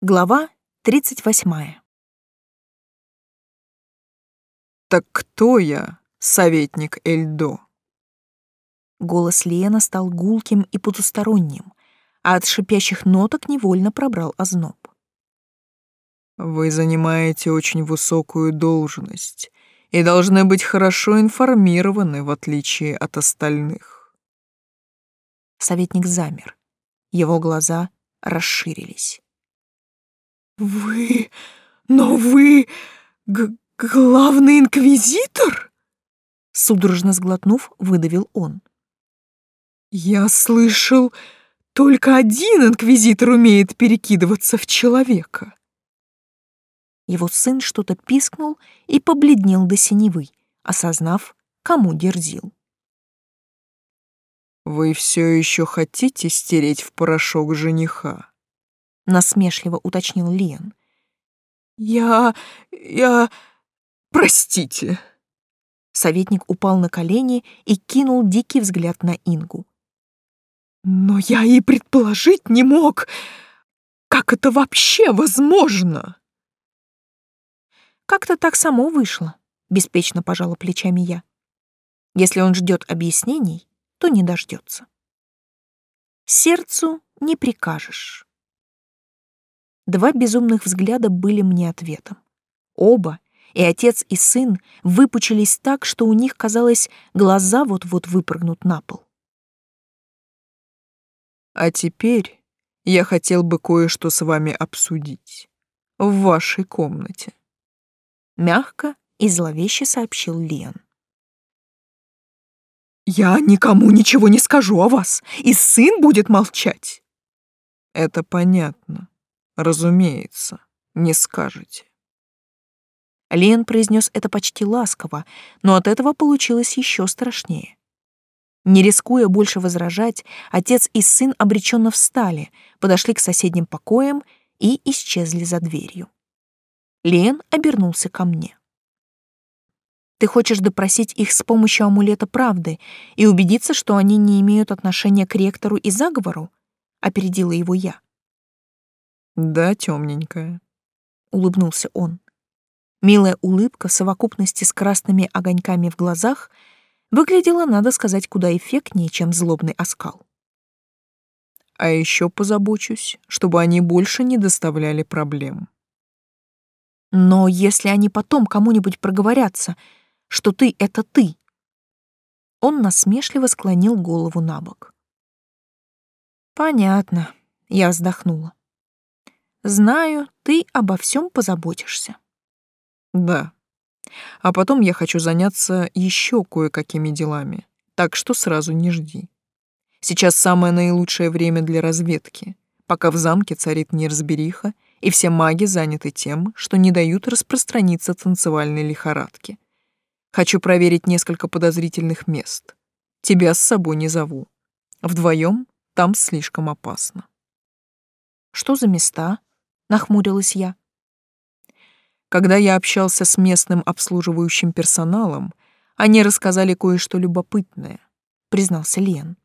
Глава 38. «Так кто я, советник Эльдо?» Голос Лена стал гулким и потусторонним, а от шипящих ноток невольно пробрал озноб. «Вы занимаете очень высокую должность и должны быть хорошо информированы, в отличие от остальных». Советник замер. Его глаза расширились. «Вы... но вы... Г главный инквизитор?» Судорожно сглотнув, выдавил он. «Я слышал, только один инквизитор умеет перекидываться в человека». Его сын что-то пискнул и побледнел до синевы, осознав, кому дерзил. «Вы все еще хотите стереть в порошок жениха?» Насмешливо уточнил Лиан. Я... я... простите. Советник упал на колени и кинул дикий взгляд на Ингу. Но я и предположить не мог. Как это вообще возможно? Как-то так само вышло, беспечно пожала плечами я. Если он ждет объяснений, то не дождется. Сердцу не прикажешь. Два безумных взгляда были мне ответом. Оба, и отец, и сын, выпучились так, что у них, казалось, глаза вот-вот выпрыгнут на пол. «А теперь я хотел бы кое-что с вами обсудить. В вашей комнате». Мягко и зловеще сообщил Лен. «Я никому ничего не скажу о вас, и сын будет молчать». «Это понятно», Разумеется, не скажете. Лен произнес это почти ласково, но от этого получилось еще страшнее. Не рискуя больше возражать, отец и сын обреченно встали, подошли к соседним покоям и исчезли за дверью. Лен обернулся ко мне. «Ты хочешь допросить их с помощью амулета правды и убедиться, что они не имеют отношения к ректору и заговору?» — опередила его я. Да, темненькая, улыбнулся он. Милая улыбка в совокупности с красными огоньками в глазах выглядела, надо сказать, куда эффектнее, чем злобный оскал. А еще позабочусь, чтобы они больше не доставляли проблем. Но если они потом кому-нибудь проговорятся, что ты — это ты... Он насмешливо склонил голову на бок. «Понятно», — я вздохнула. Знаю, ты обо всем позаботишься. Да. А потом я хочу заняться еще кое-какими делами, так что сразу не жди. Сейчас самое наилучшее время для разведки, пока в замке царит неразбериха, и все маги заняты тем, что не дают распространиться танцевальной лихорадке. Хочу проверить несколько подозрительных мест. Тебя с собой не зову. Вдвоем там слишком опасно. Что за места? Нахмурилась я. Когда я общался с местным обслуживающим персоналом, они рассказали кое-что любопытное, признался Лен.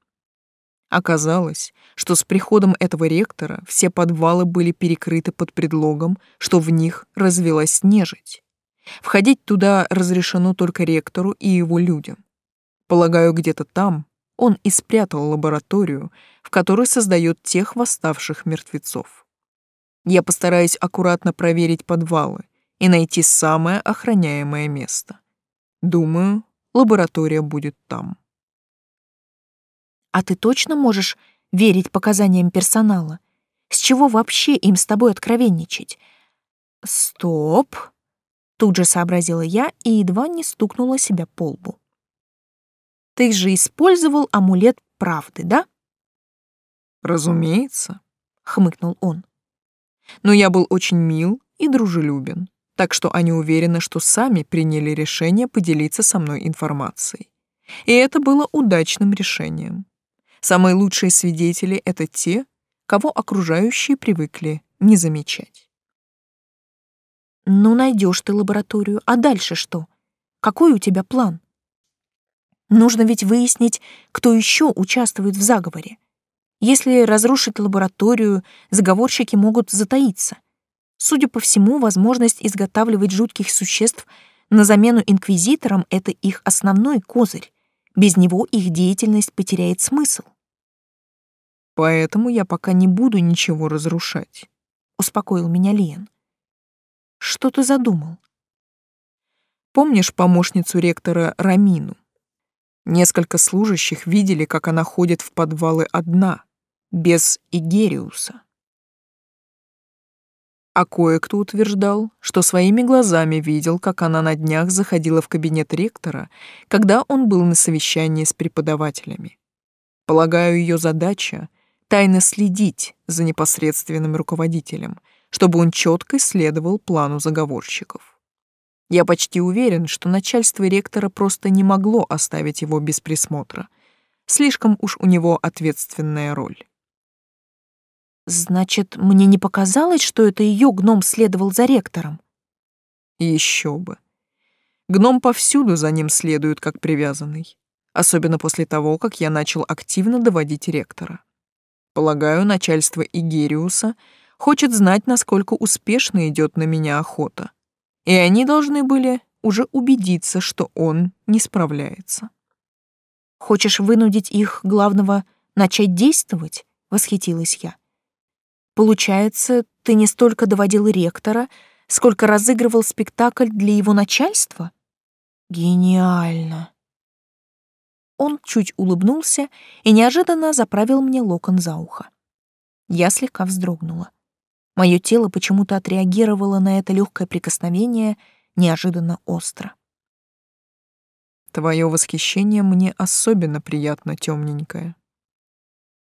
Оказалось, что с приходом этого ректора все подвалы были перекрыты под предлогом, что в них развелась нежить. Входить туда разрешено только ректору и его людям. Полагаю, где-то там он и спрятал лабораторию, в которой создает тех восставших мертвецов. Я постараюсь аккуратно проверить подвалы и найти самое охраняемое место. Думаю, лаборатория будет там. А ты точно можешь верить показаниям персонала? С чего вообще им с тобой откровенничать? Стоп! Тут же сообразила я и едва не стукнула себя по лбу. Ты же использовал амулет правды, да? Разумеется, хмыкнул он. Но я был очень мил и дружелюбен, так что они уверены, что сами приняли решение поделиться со мной информацией. И это было удачным решением. Самые лучшие свидетели — это те, кого окружающие привыкли не замечать. Ну, найдешь ты лабораторию, а дальше что? Какой у тебя план? Нужно ведь выяснить, кто еще участвует в заговоре. Если разрушить лабораторию, заговорщики могут затаиться. Судя по всему, возможность изготавливать жутких существ на замену инквизиторам — это их основной козырь. Без него их деятельность потеряет смысл. Поэтому я пока не буду ничего разрушать, — успокоил меня Лиен. Что ты задумал? Помнишь помощницу ректора Рамину? Несколько служащих видели, как она ходит в подвалы одна, без Игериуса. А кое-кто утверждал, что своими глазами видел, как она на днях заходила в кабинет ректора, когда он был на совещании с преподавателями. Полагаю, ее задача — тайно следить за непосредственным руководителем, чтобы он четко следовал плану заговорщиков. Я почти уверен, что начальство ректора просто не могло оставить его без присмотра. Слишком уж у него ответственная роль. Значит, мне не показалось, что это ее гном следовал за ректором? Еще бы. Гном повсюду за ним следует как привязанный. Особенно после того, как я начал активно доводить ректора. Полагаю, начальство Игериуса хочет знать, насколько успешно идет на меня охота и они должны были уже убедиться, что он не справляется. «Хочешь вынудить их, главного, начать действовать?» — восхитилась я. «Получается, ты не столько доводил ректора, сколько разыгрывал спектакль для его начальства? Гениально!» Он чуть улыбнулся и неожиданно заправил мне локон за ухо. Я слегка вздрогнула. Мое тело почему-то отреагировало на это легкое прикосновение неожиданно остро. Твое восхищение мне особенно приятно, темненькое.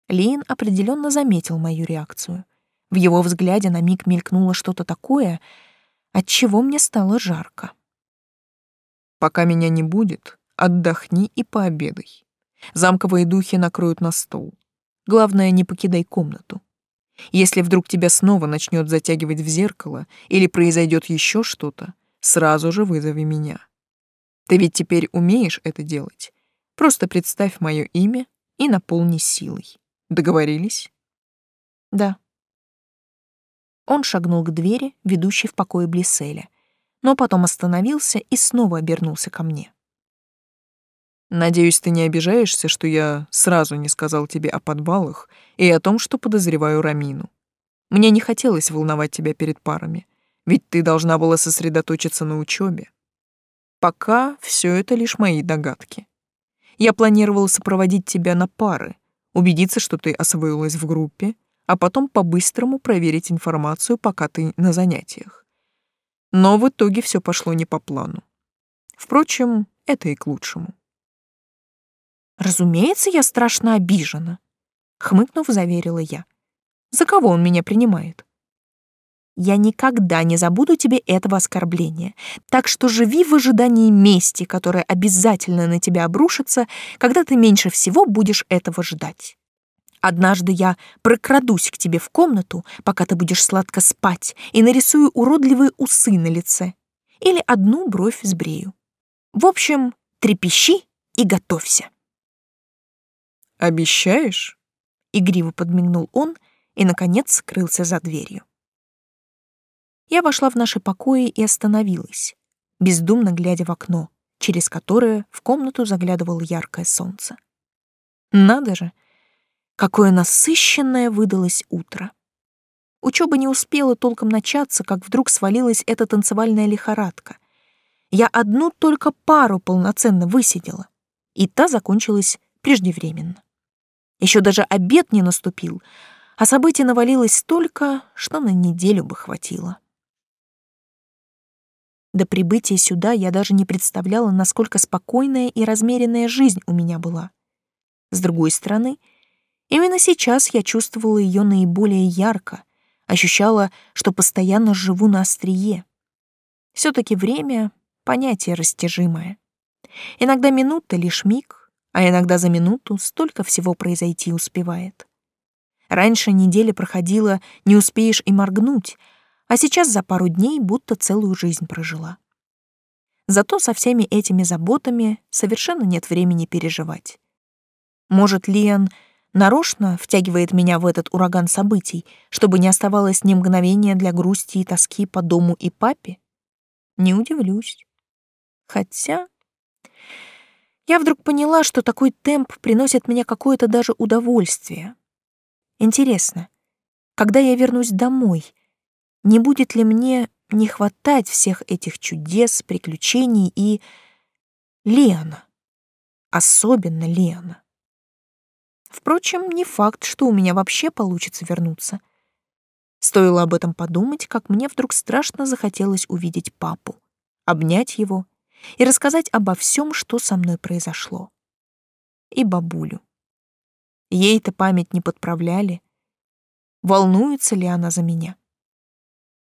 Лин определенно заметил мою реакцию. В его взгляде на миг мелькнуло что-то такое, от чего мне стало жарко. Пока меня не будет, отдохни и пообедай. Замковые духи накроют на стол. Главное, не покидай комнату. Если вдруг тебя снова начнет затягивать в зеркало или произойдет еще что-то, сразу же вызови меня. Ты ведь теперь умеешь это делать. Просто представь мое имя и наполни силой. Договорились? Да. Он шагнул к двери, ведущей в покое Блисселя, но потом остановился и снова обернулся ко мне. Надеюсь, ты не обижаешься, что я сразу не сказал тебе о подвалах и о том, что подозреваю Рамину. Мне не хотелось волновать тебя перед парами, ведь ты должна была сосредоточиться на учебе. Пока все это лишь мои догадки. Я планировал сопроводить тебя на пары, убедиться, что ты освоилась в группе, а потом по-быстрому проверить информацию, пока ты на занятиях. Но в итоге все пошло не по плану. Впрочем, это и к лучшему. Разумеется, я страшно обижена, хмыкнув, заверила я. За кого он меня принимает? Я никогда не забуду тебе этого оскорбления, так что живи в ожидании мести, которая обязательно на тебя обрушится, когда ты меньше всего будешь этого ждать. Однажды я прокрадусь к тебе в комнату, пока ты будешь сладко спать, и нарисую уродливые усы на лице или одну бровь сбрею. В общем, трепещи и готовься. «Обещаешь?» — игриво подмигнул он и, наконец, скрылся за дверью. Я вошла в наши покои и остановилась, бездумно глядя в окно, через которое в комнату заглядывало яркое солнце. Надо же, какое насыщенное выдалось утро. Учеба не успела толком начаться, как вдруг свалилась эта танцевальная лихорадка. Я одну только пару полноценно высидела, и та закончилась преждевременно. Еще даже обед не наступил, а событий навалилось столько, что на неделю бы хватило. До прибытия сюда я даже не представляла, насколько спокойная и размеренная жизнь у меня была. С другой стороны, именно сейчас я чувствовала ее наиболее ярко, ощущала, что постоянно живу на острие. все таки время — понятие растяжимое. Иногда минута — лишь миг, а иногда за минуту столько всего произойти успевает. Раньше неделя проходила, не успеешь и моргнуть, а сейчас за пару дней будто целую жизнь прожила. Зато со всеми этими заботами совершенно нет времени переживать. Может, Лиан Нарочно втягивает меня в этот ураган событий, чтобы не оставалось ни мгновения для грусти и тоски по дому и папе? Не удивлюсь. Хотя... Я вдруг поняла, что такой темп приносит мне какое-то даже удовольствие. Интересно, когда я вернусь домой, не будет ли мне не хватать всех этих чудес, приключений и... Лена. Особенно Лена. Впрочем, не факт, что у меня вообще получится вернуться. Стоило об этом подумать, как мне вдруг страшно захотелось увидеть папу, обнять его и рассказать обо всем, что со мной произошло. И бабулю. Ей-то память не подправляли. Волнуется ли она за меня?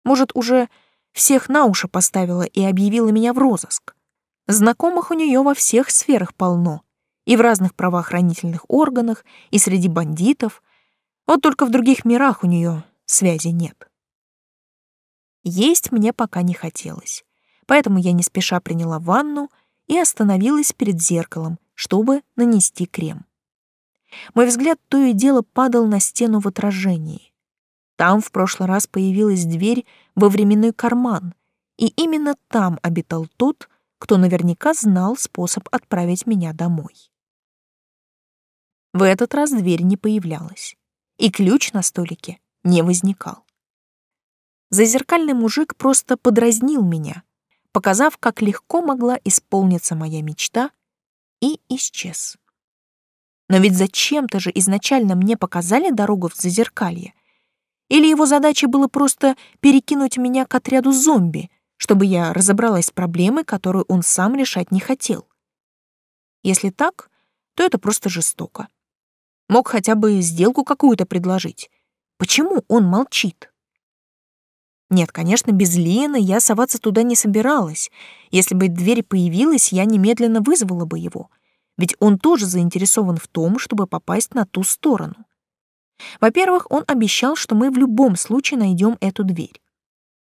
Может, уже всех на уши поставила и объявила меня в розыск? Знакомых у нее во всех сферах полно, и в разных правоохранительных органах, и среди бандитов. Вот только в других мирах у нее связи нет. Есть мне пока не хотелось, поэтому я не спеша приняла ванну и остановилась перед зеркалом, чтобы нанести крем. Мой взгляд то и дело падал на стену в отражении. Там в прошлый раз появилась дверь во временной карман, и именно там обитал тот, кто наверняка знал способ отправить меня домой. В этот раз дверь не появлялась, и ключ на столике не возникал. Зазеркальный мужик просто подразнил меня, показав, как легко могла исполниться моя мечта, и исчез. Но ведь зачем-то же изначально мне показали дорогу в зазеркалье. Или его задачей было просто перекинуть меня к отряду зомби, чтобы я разобралась с проблемой, которую он сам решать не хотел. Если так, то это просто жестоко. Мог хотя бы сделку какую-то предложить. Почему он молчит? Нет, конечно, без Лены я соваться туда не собиралась. Если бы дверь появилась, я немедленно вызвала бы его — ведь он тоже заинтересован в том, чтобы попасть на ту сторону. Во-первых, он обещал, что мы в любом случае найдем эту дверь.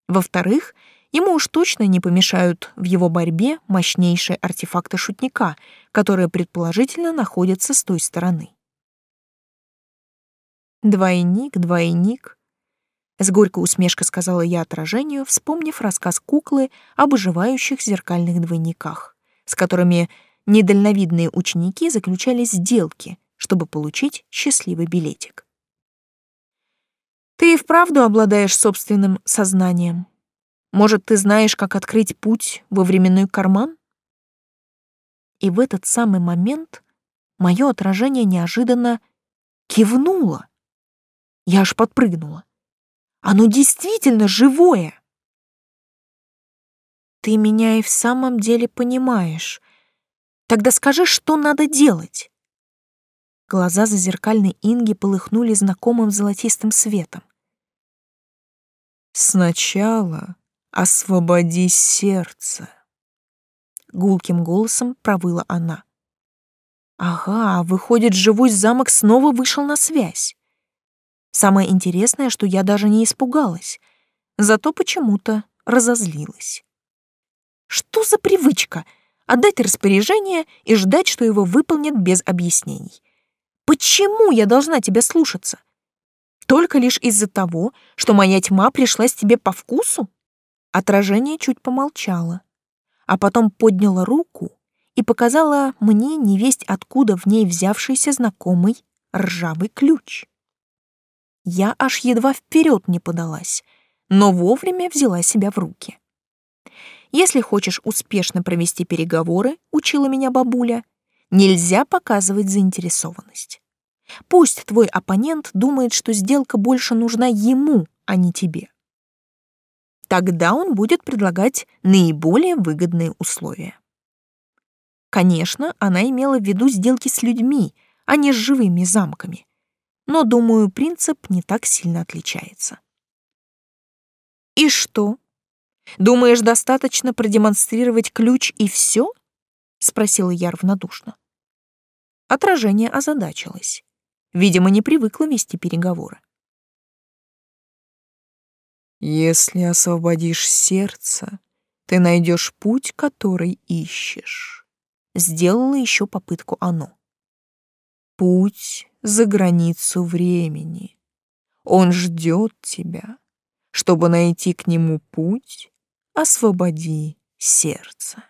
Во-вторых, ему уж точно не помешают в его борьбе мощнейшие артефакты шутника, которые предположительно находятся с той стороны. «Двойник, двойник», — с горькой усмешкой сказала я отражению, вспомнив рассказ куклы об оживающих зеркальных двойниках, с которыми недальновидные ученики заключали сделки, чтобы получить счастливый билетик. Ты и вправду обладаешь собственным сознанием. Может, ты знаешь, как открыть путь во временной карман? И в этот самый момент мое отражение неожиданно кивнуло. Я аж подпрыгнула. Оно действительно живое. Ты меня и в самом деле понимаешь, Тогда скажи, что надо делать?» Глаза зазеркальной Инги полыхнули знакомым золотистым светом. «Сначала освободи сердце», — гулким голосом провыла она. «Ага, выходит, живой замок снова вышел на связь. Самое интересное, что я даже не испугалась, зато почему-то разозлилась. Что за привычка — отдать распоряжение и ждать, что его выполнят без объяснений. Почему я должна тебя слушаться? Только лишь из-за того, что моя тьма пришлась тебе по вкусу? Отражение чуть помолчало, а потом подняла руку и показала мне невесть откуда в ней взявшийся знакомый ржавый ключ. Я аж едва вперед не подалась, но вовремя взяла себя в руки. Если хочешь успешно провести переговоры, учила меня бабуля, нельзя показывать заинтересованность. Пусть твой оппонент думает, что сделка больше нужна ему, а не тебе. Тогда он будет предлагать наиболее выгодные условия. Конечно, она имела в виду сделки с людьми, а не с живыми замками. Но, думаю, принцип не так сильно отличается. И что? Думаешь, достаточно продемонстрировать ключ и все? спросила я равнодушно. Отражение озадачилось. Видимо, не привыкла вести переговоры. Если освободишь сердце, ты найдешь путь, который ищешь. Сделала еще попытку оно. путь за границу времени. Он ждет тебя. Чтобы найти к нему путь, освободи сердце.